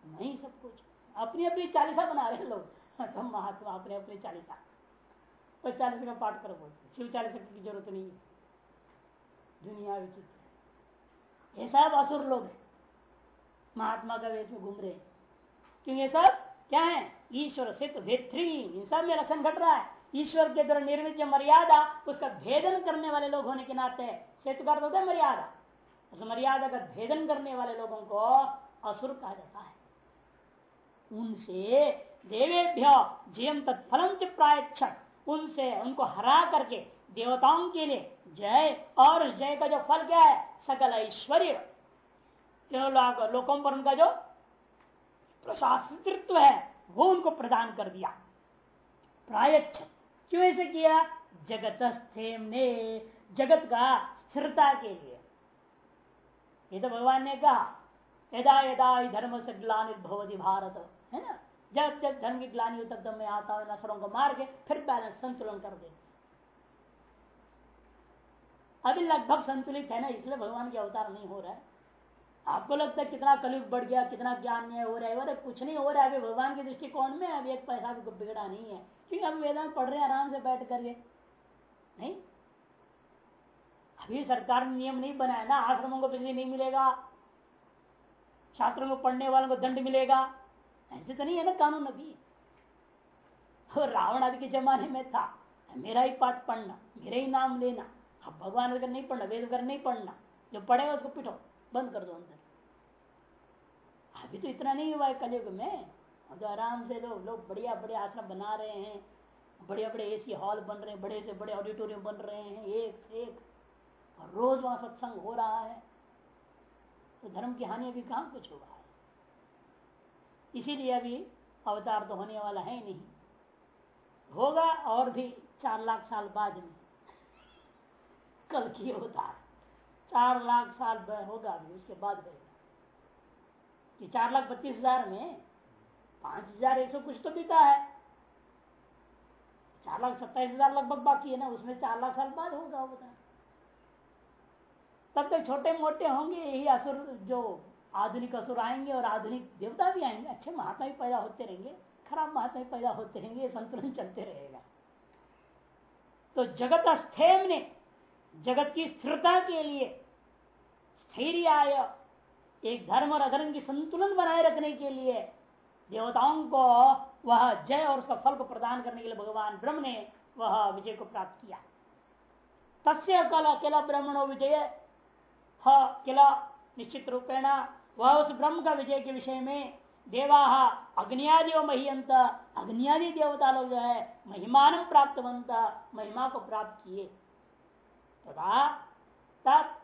नहीं सब कुछ। अपनी अपनी चालीसा बना रहे लोग। सब महात्मा अपने अपनी चालीसा। तो चालीसा का पाठ करो बोलते शिव चालीसा की ज़रूरत नहीं है। दुनिया विचित्र ये सब असुर लोग है। महात्मा का वेश में घूम रहे क्योंकि ये सब? क्या है? ईश्वर सिद्ध भेत्री इन सब में लक्षण घट रहा है। ईश्वर के द्वारा निर्मित जो मर्यादा, उसका भेदन करने वाले लोग होने के नाते सेतु का होता है मर्यादा। उस मर्यादा का भेदन करने वाले लोगों को असुर कहा जाता है। उनसे देवेभ्य जीवन तत्फलम च प्राय उनसे उनको हरा करके देवताओं के लिए जय, और उस जय का जो फल क्या है? सकल ऐश्वर्य। लोकों पर उनका जो प्रशासित्व है, वो उनको प्रदान कर दिया। प्रायच्छ क्यों ऐसे किया? जगत ने जगत का स्थिरता के लिए। ये तो भगवान ने कहा, यदा यदा धर्म से ग्लानिर्भवती भारत। है ना? जब जब धर्म की ग्लानी हो तब तब मैं आता हूँ, नसरों को मार के, फिर बैलेंस संतुलन कर दे अभी लगभग संतुलित है ना, इसलिए भगवान के अवतार नहीं हो रहा है। आपको लगता है कितना कलयुग बढ़ गया, कितना ज्ञान नहीं हो रहा है? अरे कुछ नहीं हो रहा है, अभी भगवान के दृष्टिकोण में अभी एक पैसा भी बिगड़ा नहीं है। क्योंकि अभी वेदांत पढ़ रहे हैं, आराम से बैठ करके। नहीं? अभी सरकार ने नियम नहीं बनाया ना, आश्रमों को बिजली नहीं मिलेगा, छात्रों को पढ़ने वालों को दंड मिलेगा। ऐसे तो नहीं है ना कानून अभी। रावण आदि के जमाने में था, मेरा ही पाठ पढ़ना, मेरा ही नाम लेना। अब भगवान अगर नहीं पढ़ना वेद अगर नहीं पढ़ना जो पढ़ेगा उसको पिटो, बंद कर दो अंदर। अभी तो इतना नहीं हुआ है कलयुग में। तो आराम से लोग लोग बढ़िया बढ़िया आश्रम बना रहे हैं। बढ़िया बड़े एसी हॉल बन रहे हैं, बड़े से बड़े ऑडिटोरियम बन रहे हैं, एक से एक। और रोज वहाँ सत्संग हो रहा है। तो धर्म की हानि अभी कहाँ कुछ हुआ है? इसीलिए अभी अवतार तो होने वाला है नहीं। होगा और भी चार लाख साल बाद में। कल की अवतार चार लाख साल होगा अभी, उसके बाद रहेगा कि चार लाख बत्तीस हज़ार में पाँच हज़ार एक सौ कुछ तो बीता है। चार लाख सत्ताईस हज़ार लगभग बाकी है ना, उसमें चार लाख साल बाद होगा बता तब तक छोटे मोटे होंगे, यही असुर जो आधुनिक असुर आएँगे और आधुनिक देवता भी आएँगे। अच्छे महात्मा भी पैदा होते रहेंगे, खराब महात्मा भी पैदा होते रहेंगे संतुलन चलते रहेगा। तो जगत अस्थेम ने जगत की स्थिरता के लिए स्थैर्य एक धर्म और अधर्म की संतुलन बनाए रखने के लिए देवताओं को वह जय और उसका फल को प्रदान करने के लिए भगवान ब्रह्म ने वह विजय को प्राप्त किया। तस्य कल अकेला ब्रह्मणो विजय। किला निश्चित रूपेण, वह उस ब्रह्म का विजय के विषय में देवा अग्नियादि महियंत अग्नियादि देवता लोग जो है, महिमान प्राप्त महिमा को प्राप्त किए। तथा तब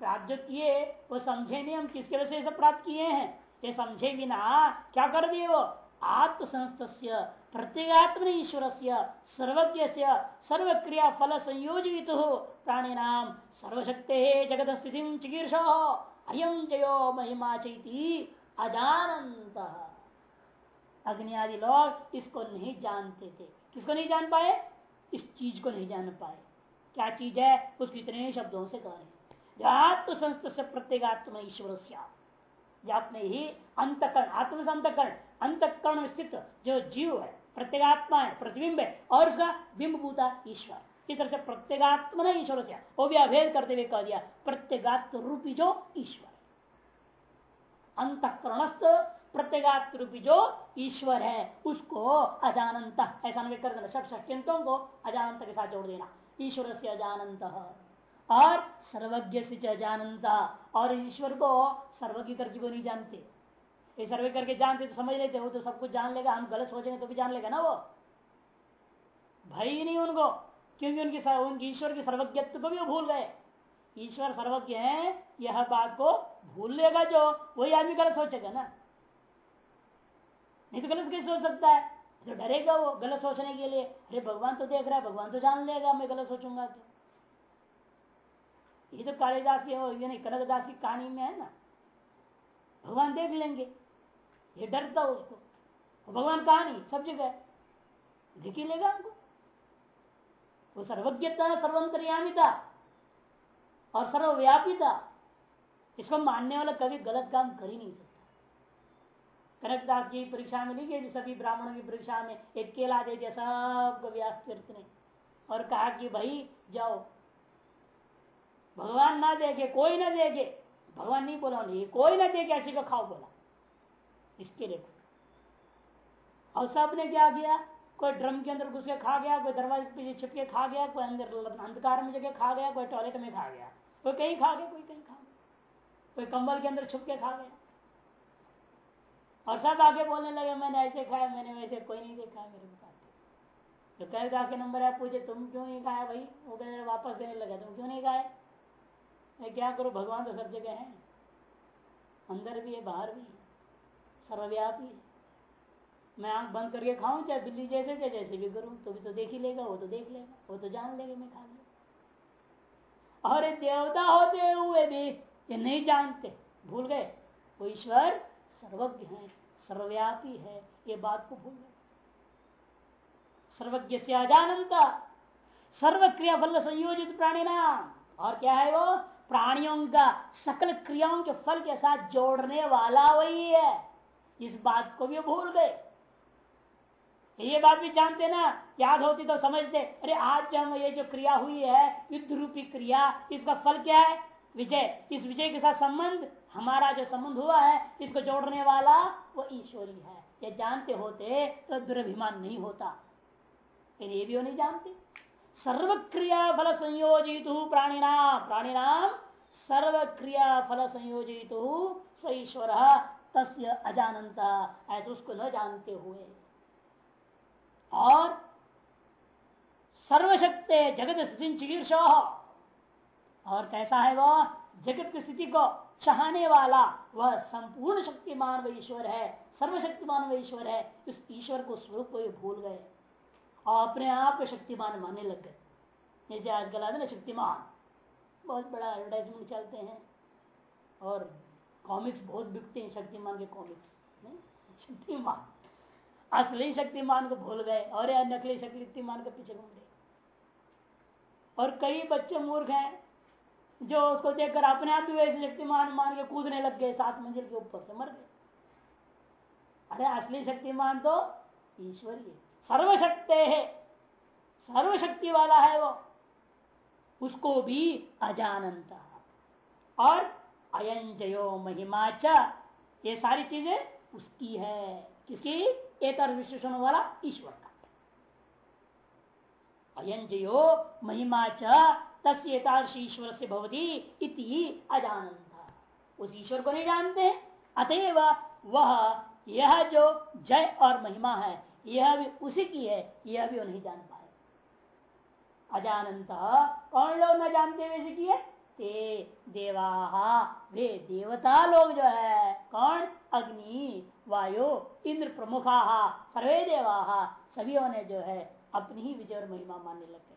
प्राप्त किए वो समझे नहीं हम किसके वजह से प्राप्त किए हैं। ये समझे बिना क्या कर दिए वो? आत्मसंस्त प्रत्येगात्म ईश्वर से सर्वज्ञ से सर्व क्रिया फल संयोजित हो प्राणी नाम सर्वशक्ति जगत स्थिति चिकीर्ष। अयम जयो महिमा चैती अजानंत अग्नि आदि लोग इसको नहीं जानते थे। किसको नहीं जान पाए? इस चीज़ को नहीं जान पाए। क्या चीज़ है? उसको इतने शब्दों से कह रहे आत्म संस्थ से प्रत्येगात्म ईश्वर अपने ही अंतकरण, आत्म से अंतकरण अंतकरण स्थित जो जीव है प्रत्येगात्मा है, प्रतिबिंब है, और उसका बिंब भूता ईश्वर। इस तरह से प्रत्येगात्म ने ईश्वर से वो भी अभेद करते हुए कह दिया प्रत्येगात्म रूपी जो ईश्वर अंतकरणस्थ प्रत्येगात्म रूपी जो ईश्वर है, उसको अजानंत, ऐसा कर देना सब शक्यंतों को अजानंत के साथ जोड़ देना। ईश्वर से अजानंत और सर्वज्ञ से अजानंत और ईश्वर को सर्वज्ञ करके वो नहीं जानते। ये सर्वे करके जानते तो समझ लेते, वो तो सब कुछ जान लेगा, हम गलत सोचेंगे तो भी जान लेगा ना वो। भय ही नहीं उनको, क्योंकि उनकी उनकी ईश्वर की सर्वज्ञत्व को भी वो भूल गए। ईश्वर सर्वज्ञ है, यह बात को भूल लेगा जो, वही आदमी गलत सोचेगा ना। नहीं तो गलत कैसे सोच सकता है? तो डरेगा वो गलत सोचने के लिए। अरे भगवान तो देख रहा है, भगवान तो जान लेगा, मैं गलत सोचूँगा तो। ये तो कालिदास की नहीं, कनकदास की कहानी में है ना। भगवान देख लेंगे। ये डरता उसको। भगवान कहा नहीं सब जगह। दिख ही लेगा हमको। वो सर्वज्ञता, सर्वंतरयामिता और सर्वव्यापिता, इसको मानने वाला कभी गलत काम कर ही नहीं सकता। कनकदास की परीक्षा में लिखे सभी ब्राह्मणों की परीक्षा में एक केला दे दिया सबको व्यास तीर्थ ने। और कहा कि भाई, जाओ। भगवान ना देखे, कोई ना देखे। भगवान नहीं बोला नहीं कोई ना देखे, ऐसी का खाओ बोला। इसके लिए और सबने क्या किया? कोई ड्रम के अंदर घुस के खा गया, कोई दरवाजे पीछे छिप के खा गया, कोई अंदर अंधकार में जगह खा गया, कोई टॉयलेट में खा गया। कोई कहीं खा गया, कोई कहीं खा गया। कोई कंबल के अंदर छुप के खा गया। और सब आगे बोलने लगे, मैंने ऐसे खाया, मैंने वैसे कोई नहीं देखा, मेरे मुकाबले जो कह के नंबर है, पूछे, तुम क्यों नहीं खाया भाई? वो कह वापस देने लगा, तुम क्यों नहीं खाए? मैं, क्या करूँ, भगवान तो सब जगह है। अंदर भी है, बाहर भी है, सर्वव्यापी है। मैं आँख बंद करके खाऊं, चाहे बिल्ली जैसे, चाहे जैसे भी करूँ तो भी तो देख ही लेगा, वो तो देख लेगा, वो तो जान लेगा, मैं खा लिया और देवता होते हुए भी ये नहीं जानते, भूल गए। वो ईश्वर सर्वज्ञ है, सर्वव्यापी है, ये बात को भूल गए सर्वज्ञ से अजानंता सर्व क्रिया फल संयोजित प्राणी नाम। और क्या है वो? प्राणियों का, सकल क्रियाओं के फल के साथ जोड़ने वाला वही है। इस बात को भी भूल गए। ये बात भी जानते ना, याद होती तो समझते, अरे आज जब ये जो क्रिया हुई है, युद्ध रूपी क्रिया, इसका फल क्या है? विजय। इस विजय के साथ संबंध? हमारा जो संबंध हुआ है, इसको जोड़ने वाला वो ईश्वरी है। ये जानते होते तो दुर्भिमान नहीं होता। ये भी वो नहीं जानते। सर्व क्रिया फल संयोजित प्राणीनाम। प्राणीनाम सर्व क्रिया फल संयोजित स ईश्वर। तस्य अजानता ऐसे उसको न जानते हुए। और सर्वशक्ति जगत स्थिति चिकीर्षो। और कैसा है वह जगत की स्थिति को चाहने वाला वह संपूर्ण शक्तिमान व ईश्वर है, सर्वशक्तिमान व ईश्वर है, इस ईश्वर को स्वरूप को भूल गए और अपने आप को शक्तिमान मानने लग गए। जैसे आजकल आते ना, शक्तिमान। बहुत बड़ा एडवर्टाइजमेंट चलते हैं और कॉमिक्स बहुत बिकते हैं, शक्तिमान के कॉमिक्स शक्तिमान। असली शक्तिमान को भूल गए और या नकली शक्तिमान के पीछे घूम रहे और कई बच्चे मूर्ख हैं जो उसको देखकर अपने आप भी वैसे शक्तिमान मान के कूदने लग गए, सात मंजिल के ऊपर से मर गए। अरे, असली शक्तिमान तो ईश्वरीय सर्वशक्त है। सर्वशक्ति वाला है वो। उसको भी अजानता। और अयन जयो महिमा ये सारी चीज़ें उसकी है। किसकी? एक विशेषण वाला ईश्वर का। अयंजयो महिमा तस्तादृश ईश्वर से भवती इति अजानता उस ईश्वर को नहीं जानते अतएव वह यह जो जय और महिमा है, यह भी उसी की है, यह भी वो नहीं जान पाए। अजानंत कौन लोग न जानते हुए किए ते देवा, वे देवता लोग जो है, कौन? अग्नि, वायु, इंद्र प्रमुखा, सर्वे देवा, सभी ने जो है, अपनी ही विजय और महिमा मानने लगे